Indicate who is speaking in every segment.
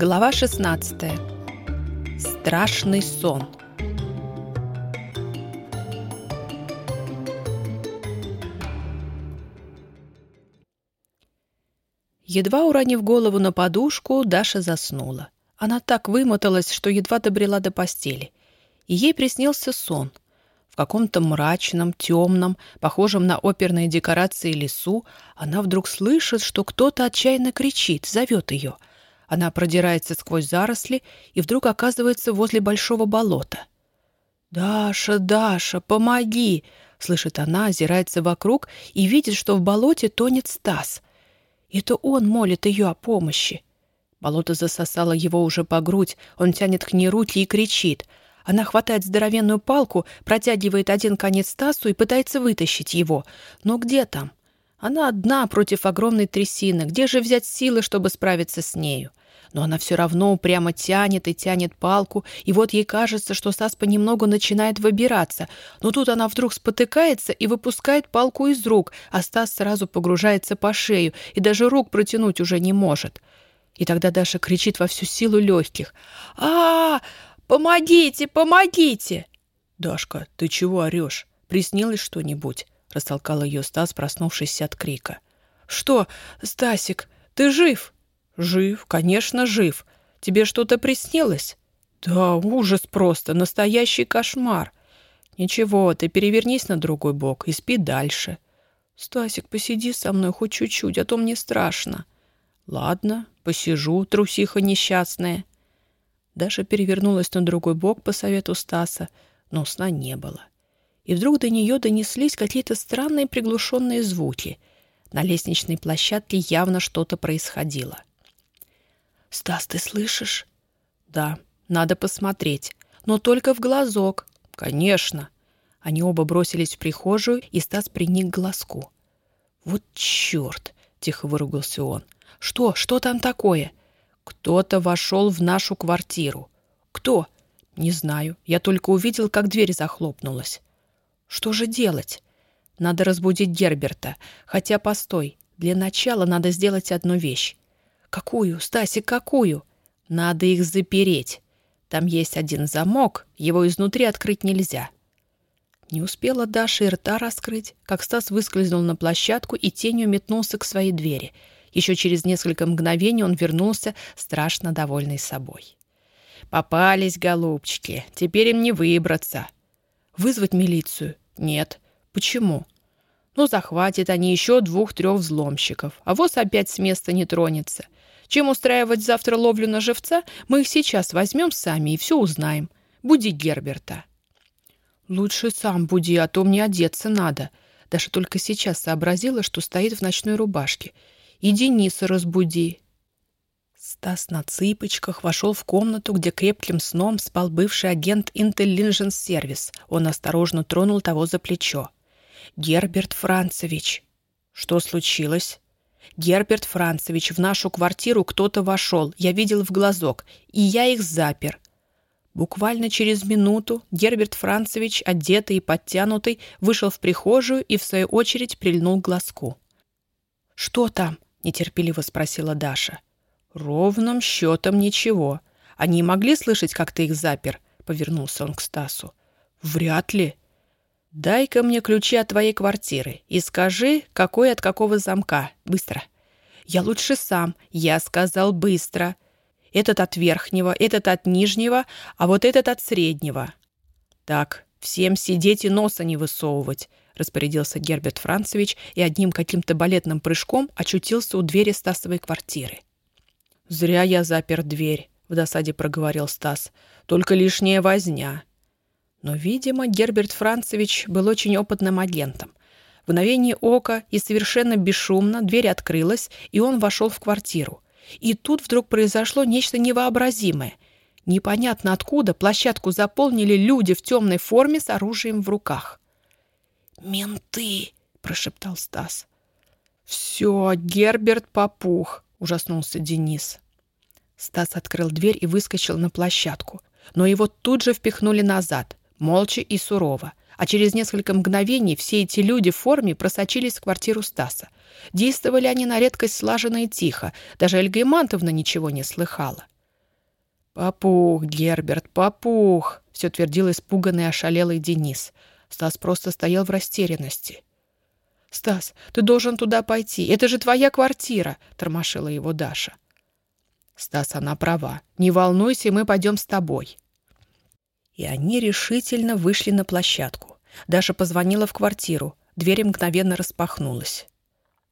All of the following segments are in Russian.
Speaker 1: Глава 16. Страшный сон. Едва уронив голову на подушку, Даша заснула. Она так вымоталась, что едва добрела до постели. И ей приснился сон. В каком-то мрачном, темном, похожем на оперные декорации лесу, она вдруг слышит, что кто-то отчаянно кричит, зовет ее — она продирается сквозь заросли и вдруг оказывается возле большого болота. «Даша, Даша, помоги!» — слышит она, озирается вокруг и видит, что в болоте тонет Стас. Это он молит ее о помощи. Болото засосало его уже по грудь, он тянет к ней руки и кричит. Она хватает здоровенную палку, протягивает один конец Стасу и пытается вытащить его. Но где там? Она одна против огромной трясины. Где же взять силы, чтобы справиться с нею? но она все равно упрямо тянет и тянет палку, и вот ей кажется, что Стас понемногу начинает выбираться, но тут она вдруг спотыкается и выпускает палку из рук, а Стас сразу погружается по шею и даже рук протянуть уже не может. И тогда Даша кричит во всю силу легких. а, -а, -а Помогите! Помогите!» «Дашка, ты чего орешь? Приснилось что-нибудь?» — растолкал ее Стас, проснувшись от крика. «Что, Стасик, ты жив?» «Жив, конечно, жив. Тебе что-то приснилось?» «Да, ужас просто, настоящий кошмар. Ничего, ты перевернись на другой бок и спи дальше. Стасик, посиди со мной хоть чуть-чуть, а то мне страшно». «Ладно, посижу, трусиха несчастная». Даша перевернулась на другой бок по совету Стаса, но сна не было. И вдруг до нее донеслись какие-то странные приглушенные звуки. На лестничной площадке явно что-то происходило. «Стас, ты слышишь?» «Да, надо посмотреть. Но только в глазок». «Конечно». Они оба бросились в прихожую, и Стас приник к глазку. «Вот черт!» — тихо выругался он. «Что? Что там такое?» «Кто-то вошел в нашу квартиру». «Кто?» «Не знаю. Я только увидел, как дверь захлопнулась». «Что же делать?» «Надо разбудить Герберта. Хотя, постой. Для начала надо сделать одну вещь. «Какую, Стасик, какую?» «Надо их запереть. Там есть один замок, его изнутри открыть нельзя». Не успела Даша и рта раскрыть, как Стас выскользнул на площадку и тенью метнулся к своей двери. Еще через несколько мгновений он вернулся, страшно довольный собой. «Попались, голубчики, теперь им не выбраться». «Вызвать милицию?» «Нет». «Почему?» «Ну, захватят они еще двух-трех взломщиков, а воз опять с места не тронется. Чем устраивать завтра ловлю на живца, мы их сейчас возьмем сами и все узнаем. Буди Герберта». «Лучше сам буди, а то мне одеться надо». Даша только сейчас сообразила, что стоит в ночной рубашке. «И Дениса разбуди». Стас на цыпочках вошел в комнату, где крепким сном спал бывший агент Intelligence Service. Он осторожно тронул того за плечо. «Герберт Францевич». «Что случилось?» Герберт Францевич, в нашу квартиру кто-то вошел, я видел в глазок, и я их запер. Буквально через минуту Герберт Францевич, одетый и подтянутый, вышел в прихожую и, в свою очередь, прильнул к глазку. «Что там?» — нетерпеливо спросила Даша. «Ровным счетом ничего. Они могли слышать, как ты их запер?» — повернулся он к Стасу. «Вряд ли», «Дай-ка мне ключи от твоей квартиры и скажи, какой от какого замка. Быстро». «Я лучше сам. Я сказал быстро. Этот от верхнего, этот от нижнего, а вот этот от среднего». «Так, всем сидеть и носа не высовывать», — распорядился Герберт Францевич и одним каким-то балетным прыжком очутился у двери Стасовой квартиры. «Зря я запер дверь», — в досаде проговорил Стас. «Только лишняя возня». Но, видимо, Герберт Францевич был очень опытным агентом. В мгновение ока и совершенно бесшумно дверь открылась, и он вошел в квартиру. И тут вдруг произошло нечто невообразимое. Непонятно откуда площадку заполнили люди в темной форме с оружием в руках. «Менты!» — прошептал Стас. «Все, Герберт попух!» — ужаснулся Денис. Стас открыл дверь и выскочил на площадку, но его тут же впихнули назад молча и сурово. А через несколько мгновений все эти люди в форме просочились в квартиру Стаса. Действовали они на редкость слаженно и тихо. Даже Эльга Имантовна ничего не слыхала. «Попух, Герберт, попух!» — все твердил испуганный ошалелый Денис. Стас просто стоял в растерянности. «Стас, ты должен туда пойти. Это же твоя квартира!» — тормошила его Даша. «Стас, она права. Не волнуйся, мы пойдем с тобой». И они решительно вышли на площадку. Даша позвонила в квартиру. Дверь мгновенно распахнулась.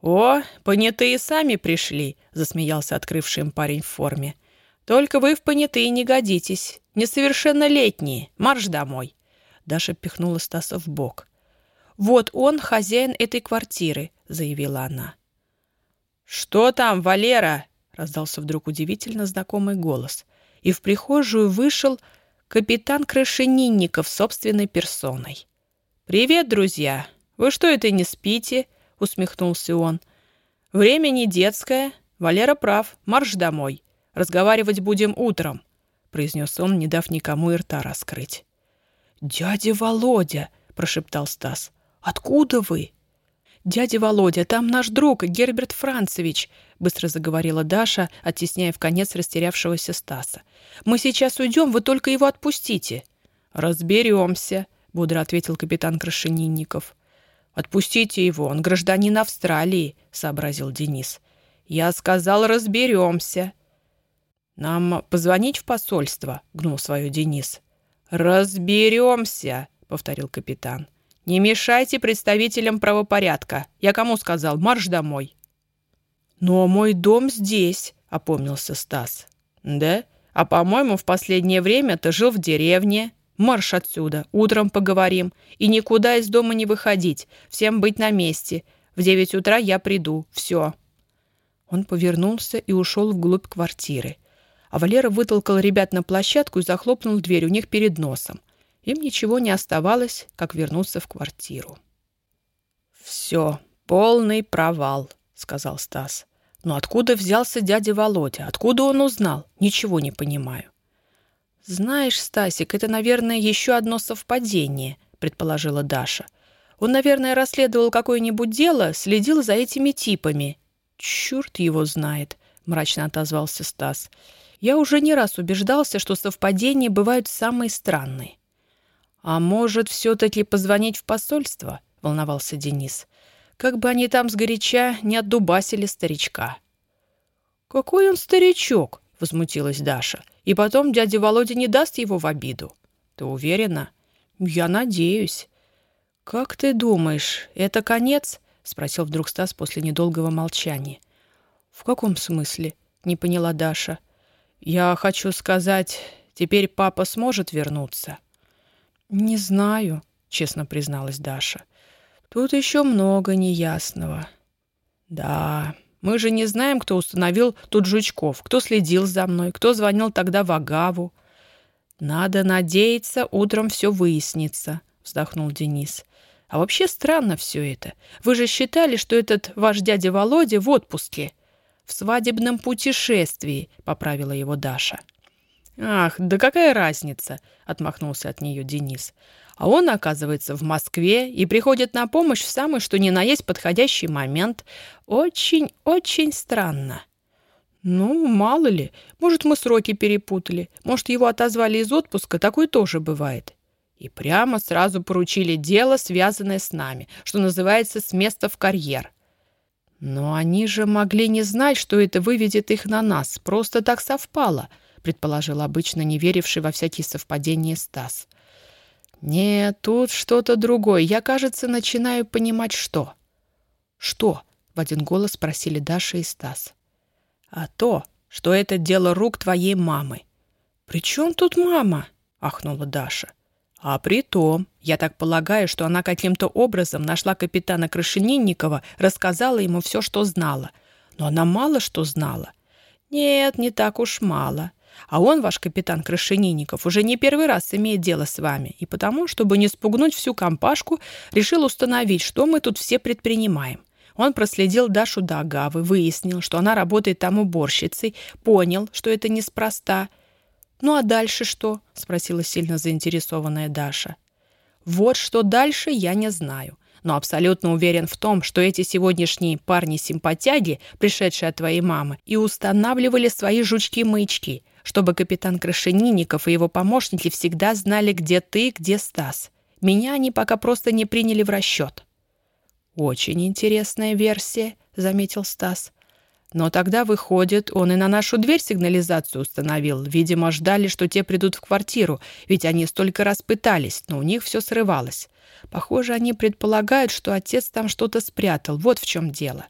Speaker 1: «О, понятые сами пришли», — засмеялся открывший им парень в форме. «Только вы в понятые не годитесь. Несовершеннолетние. Марш домой». Даша пихнула Стаса в бок. «Вот он хозяин этой квартиры», — заявила она. «Что там, Валера?» — раздался вдруг удивительно знакомый голос. И в прихожую вышел капитан Крашенинников собственной персоной. «Привет, друзья! Вы что это не спите?» — усмехнулся он. «Время не детское. Валера прав. Марш домой. Разговаривать будем утром», — произнес он, не дав никому и рта раскрыть. «Дядя Володя!» — прошептал Стас. «Откуда вы?» «Дядя Володя, там наш друг Герберт Францевич», — быстро заговорила Даша, оттесняя в конец растерявшегося Стаса. «Мы сейчас уйдем, вы только его отпустите». «Разберемся», — бодро ответил капитан Крашенинников. «Отпустите его, он гражданин Австралии», — сообразил Денис. «Я сказал, разберемся». «Нам позвонить в посольство?» — гнул свое Денис. «Разберемся», — повторил капитан. «Не мешайте представителям правопорядка. Я кому сказал? Марш домой». «Но мой дом здесь», — опомнился Стас. «Да? А, по-моему, в последнее время ты жил в деревне», Марш отсюда, утром поговорим. И никуда из дома не выходить, всем быть на месте. В девять утра я приду, все». Он повернулся и ушел вглубь квартиры. А Валера вытолкал ребят на площадку и захлопнул дверь у них перед носом. Им ничего не оставалось, как вернуться в квартиру. «Все, полный провал», — сказал Стас. «Но откуда взялся дядя Володя? Откуда он узнал? Ничего не понимаю». «Знаешь, Стасик, это, наверное, еще одно совпадение», — предположила Даша. «Он, наверное, расследовал какое-нибудь дело, следил за этими типами». «Черт его знает», — мрачно отозвался Стас. «Я уже не раз убеждался, что совпадения бывают самые странные». «А может, все-таки позвонить в посольство?» — волновался Денис. «Как бы они там сгоряча не отдубасили старичка». «Какой он старичок?» — возмутилась Даша. И потом дядя Володя не даст его в обиду. Ты уверена? Я надеюсь. Как ты думаешь, это конец? Спросил вдруг Стас после недолгого молчания. В каком смысле? Не поняла Даша. Я хочу сказать, теперь папа сможет вернуться? Не знаю, честно призналась Даша. Тут еще много неясного. Да, мы же не знаем, кто установил тут жучков, кто следил за мной, кто звонил тогда в Агаву. Надо надеяться, утром все выяснится, вздохнул Денис. А вообще странно все это. Вы же считали, что этот ваш дядя Володя в отпуске. В свадебном путешествии, поправила его Даша. Ах, да какая разница, отмахнулся от нее Денис. А он, оказывается, в Москве и приходит на помощь в самый что ни на есть подходящий момент. Очень-очень странно. Ну, мало ли. Может, мы сроки перепутали. Может, его отозвали из отпуска. Такое тоже бывает. И прямо сразу поручили дело, связанное с нами, что называется «с места в карьер». Но они же могли не знать, что это выведет их на нас. Просто так совпало, предположил обычно не веривший во всякие совпадения Стас. «Нет, тут что-то другое. Я, кажется, начинаю понимать, что». «Что?» — в один голос спросили Даша и Стас. «А то, что это дело рук твоей мамы». «При чем тут мама?» — ахнула Даша. «А при том, я так полагаю, что она каким-то образом нашла капитана Крашенинникова, рассказала ему все, что знала. Но она мало что знала. Нет, не так уж мало. А он, ваш капитан Крашенинников, уже не первый раз имеет дело с вами, и потому, чтобы не спугнуть всю компашку, решил установить, что мы тут все предпринимаем. Он проследил Дашу до Агавы, выяснил, что она работает там уборщицей, понял, что это неспроста. «Ну а дальше что?» — спросила сильно заинтересованная Даша. «Вот что дальше, я не знаю но абсолютно уверен в том, что эти сегодняшние парни-симпатяги, пришедшие от твоей мамы, и устанавливали свои жучки-маячки, чтобы капитан Крашенинников и его помощники всегда знали, где ты, где Стас. Меня они пока просто не приняли в расчет». «Очень интересная версия», — заметил Стас. «Но тогда, выходит, он и на нашу дверь сигнализацию установил. Видимо, ждали, что те придут в квартиру, ведь они столько раз пытались, но у них все срывалось. Похоже, они предполагают, что отец там что-то спрятал. Вот в чем дело.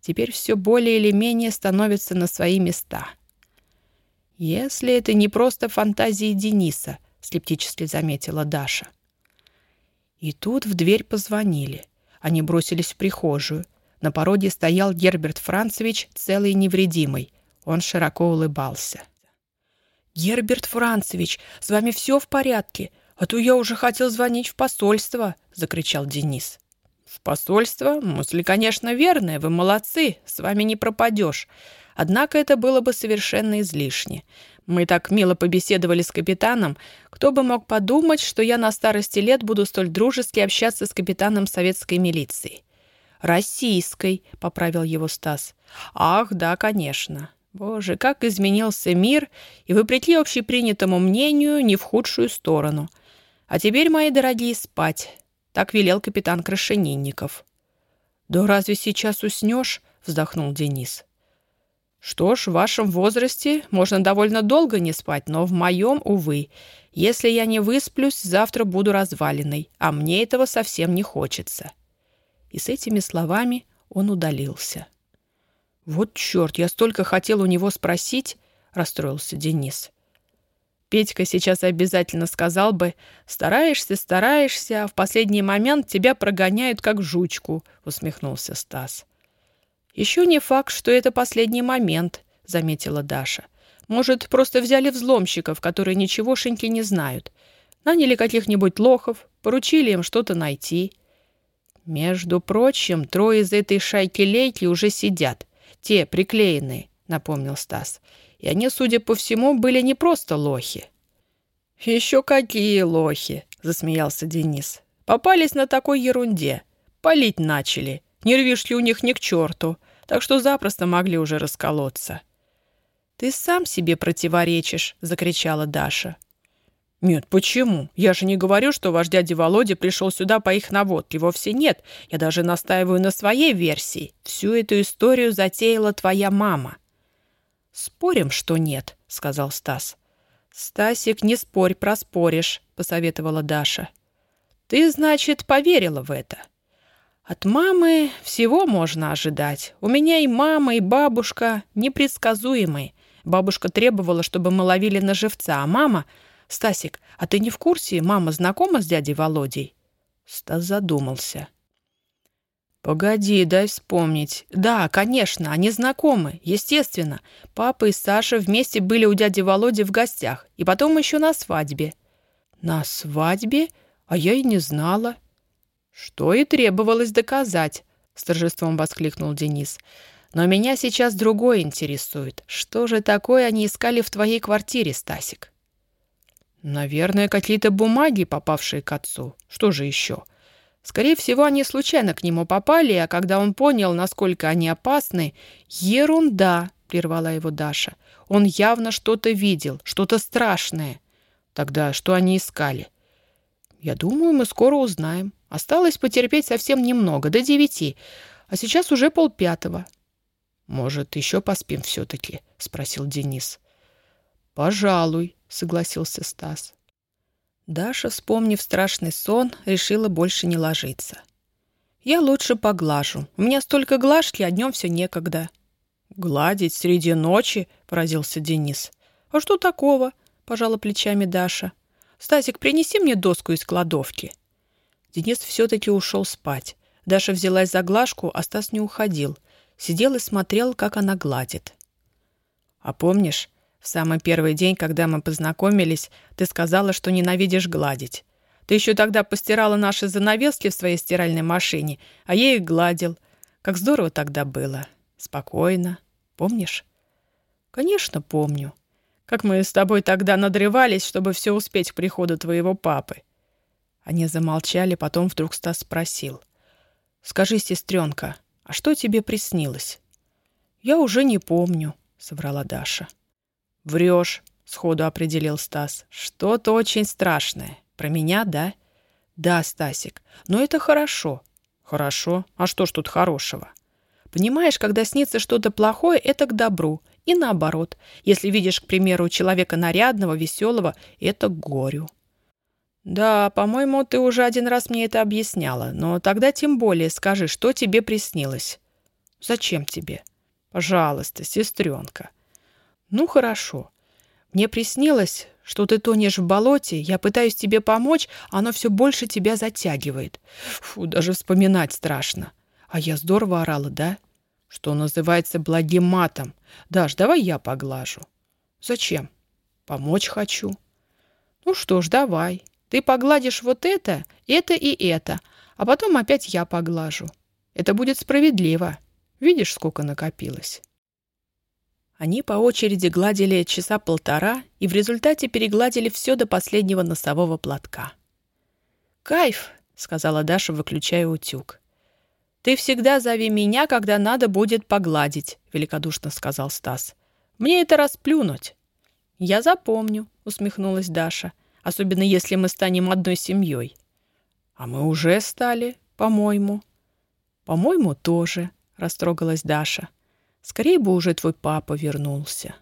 Speaker 1: Теперь все более или менее становится на свои места». «Если это не просто фантазии Дениса», — скептически заметила Даша. И тут в дверь позвонили. Они бросились в прихожую. На пороге стоял Герберт Францевич, целый и невредимый. Он широко улыбался. «Герберт Францевич, с вами все в порядке? А то я уже хотел звонить в посольство!» — закричал Денис. «В посольство? Мысли, конечно, верные. Вы молодцы. С вами не пропадешь. Однако это было бы совершенно излишне. Мы так мило побеседовали с капитаном. Кто бы мог подумать, что я на старости лет буду столь дружески общаться с капитаном советской милиции. «Российской», — поправил его Стас. «Ах, да, конечно. Боже, как изменился мир, и вопреки общепринятому мнению, не в худшую сторону. А теперь, мои дорогие, спать. Так велел капитан Крашенинников». «Да разве сейчас уснешь?» — вздохнул Денис. Что ж, в вашем возрасте можно довольно долго не спать, но в моем, увы. Если я не высплюсь, завтра буду разваленной, а мне этого совсем не хочется». И с этими словами он удалился. «Вот черт, я столько хотел у него спросить», — расстроился Денис. Петька сейчас обязательно сказал бы «Стараешься, стараешься, а в последний момент тебя прогоняют как жучку», — усмехнулся Стас. «Еще не факт, что это последний момент», — заметила Даша. «Может, просто взяли взломщиков, которые ничегошеньки не знают. Наняли каких-нибудь лохов, поручили им что-то найти». «Между прочим, трое из этой шайки-лейки уже сидят. Те, приклеенные», — напомнил Стас. «И они, судя по всему, были не просто лохи». «Еще какие лохи!» — засмеялся Денис. «Попались на такой ерунде. Полить начали. Нервишки у них ни к черту так что запросто могли уже расколоться. «Ты сам себе противоречишь!» — закричала Даша. «Нет, почему? Я же не говорю, что ваш дядя Володя пришел сюда по их наводке. Вовсе нет. Я даже настаиваю на своей версии. Всю эту историю затеяла твоя мама». «Спорим, что нет», — сказал Стас. «Стасик, не спорь, проспоришь», — посоветовала Даша. «Ты, значит, поверила в это?» От мамы всего можно ожидать. У меня и мама, и бабушка непредсказуемые. Бабушка требовала, чтобы мы ловили на живца, а мама... «Стасик, а ты не в курсе, мама знакома с дядей Володей?» Стас задумался. «Погоди, дай вспомнить. Да, конечно, они знакомы, естественно. Папа и Саша вместе были у дяди Володи в гостях, и потом еще на свадьбе». «На свадьбе? А я и не знала». «Что и требовалось доказать», — с торжеством воскликнул Денис. «Но меня сейчас другое интересует. Что же такое они искали в твоей квартире, Стасик?» «Наверное, какие-то бумаги, попавшие к отцу. Что же еще?» Скорее всего, они случайно к нему попали, а когда он понял, насколько они опасны... «Ерунда!» — прервала его Даша. «Он явно что-то видел, что-то страшное». «Тогда что они искали?» «Я думаю, мы скоро узнаем. Осталось потерпеть совсем немного, до девяти, а сейчас уже полпятого». «Может, еще поспим все-таки?» — спросил Денис. «Пожалуй», — согласился Стас. Даша, вспомнив страшный сон, решила больше не ложиться. «Я лучше поглажу. У меня столько глажки, а днем все некогда». «Гладить среди ночи?» — поразился Денис. «А что такого?» — пожала плечами Даша. «Стасик, принеси мне доску из кладовки». Денис все-таки ушел спать. Даша взялась за глажку, а Стас не уходил. Сидел и смотрел, как она гладит. «А помнишь, в самый первый день, когда мы познакомились, ты сказала, что ненавидишь гладить. Ты еще тогда постирала наши занавески в своей стиральной машине, а я их гладил. Как здорово тогда было. Спокойно. Помнишь?» «Конечно, помню», как мы с тобой тогда надрывались, чтобы все успеть к приходу твоего папы». Они замолчали, потом вдруг Стас спросил. «Скажи, сестренка, а что тебе приснилось?» «Я уже не помню», — соврала Даша. «Врешь. — сходу определил Стас. «Что-то очень страшное. Про меня, да?» «Да, Стасик. Но это хорошо». «Хорошо? А что ж тут хорошего?» «Понимаешь, когда снится что-то плохое, это к добру. И наоборот. Если видишь, к примеру, человека нарядного, веселого, это горю». «Да, по-моему, ты уже один раз мне это объясняла, но тогда тем более скажи, что тебе приснилось». «Зачем тебе?» «Пожалуйста, сестренка». «Ну, хорошо. Мне приснилось, что ты тонешь в болоте, я пытаюсь тебе помочь, а оно все больше тебя затягивает. Фу, даже вспоминать страшно. А я здорово орала, да? Что называется благим матом. Даш, давай я поглажу». «Зачем?» «Помочь хочу». «Ну что ж, давай. Ты погладишь вот это, это и это, а потом опять я поглажу. Это будет справедливо. Видишь, сколько накопилось?» Они по очереди гладили часа полтора и в результате перегладили все до последнего носового платка. «Кайф!» — сказала Даша, выключая утюг. «Ты всегда зови меня, когда надо будет погладить», — великодушно сказал Стас. «Мне это расплюнуть». «Я запомню», — усмехнулась Даша, «особенно если мы станем одной семьей». «А мы уже стали, по-моему». «По-моему, тоже», — растрогалась Даша. Скорее бы уже твой папа вернулся.